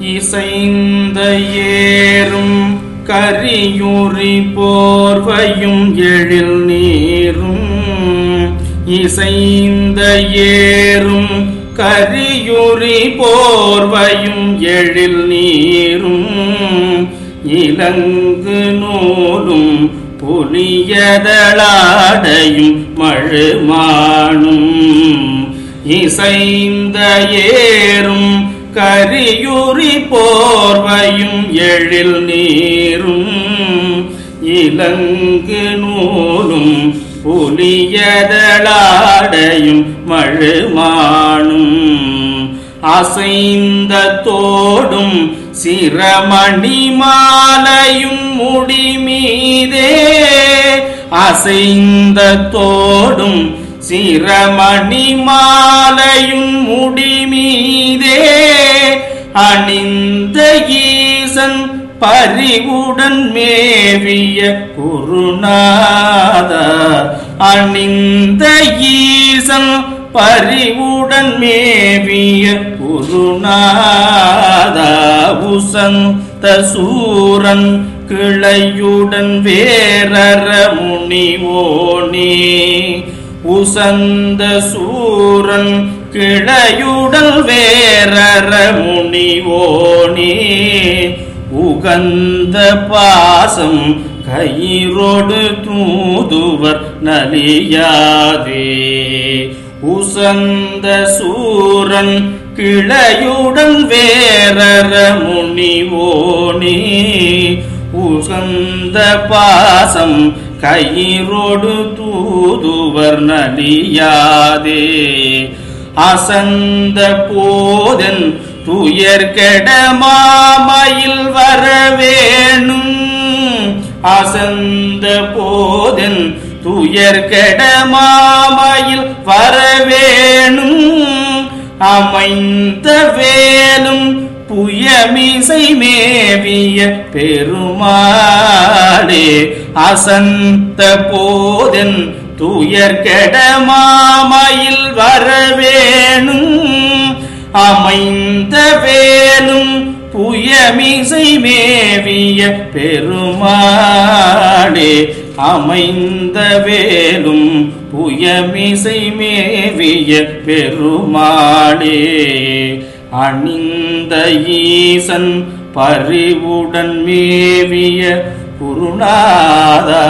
இசைந்த ஏறும் கரியுரி போர்வையும் எழில் நீரும். இசைந்த ஏறும் கரியுரி போர்வையும் எழில் நீரும். இலங்கு நூலும் புலியதளாடையும் மழுமானும். இசைந்த ஏறும் கரியுரி போர்வையும் எழில் நீரும் இலங்கு நூலும் புலியதளாடையும் மழுமானும் அசைந்த தோடும் சிரமணி மாலையும் முடிமீதே அசைந்த தோடும் சிரமணி மாலையும் அணிந்த ஈசன் பறிவுடன் மேவிய குருநாத. அணிந்த ஈசன் பறிவுடன் மேவிய குருநாத. உசந்த சூரன் கிளையுடன் வேரற முனிவோனே உசந்த சூரன் கிளையுடல் வேரற முனிவோனே உகந்த பாசம் கயிறோடு தூதுவர் நலியாதே. உசந்த சூரன் கிளையுடன் வேரற முனிவோனே உசந்த பாசம் கயிரோடு தூதுவர் நலியாதே. அசந்த போதன் துயர் கெட மாமையில் வரவேணும். அசந்த போதன் துயர் கெட மாமையில் வரவேணும். அமைந்த வேலும் புயமிசை மேவிய பெருமாளே அசந்த போதன் துயர் மாமையில் வரவேணும். அமைந்த வேலும் புயமிசை மேவிய பெருமாளே அமைந்த வேலும் புயமிசை மேவிய பெருமாளே. அணிந்த ஈசன் பரிவுடன் மேவிய குருநாதா.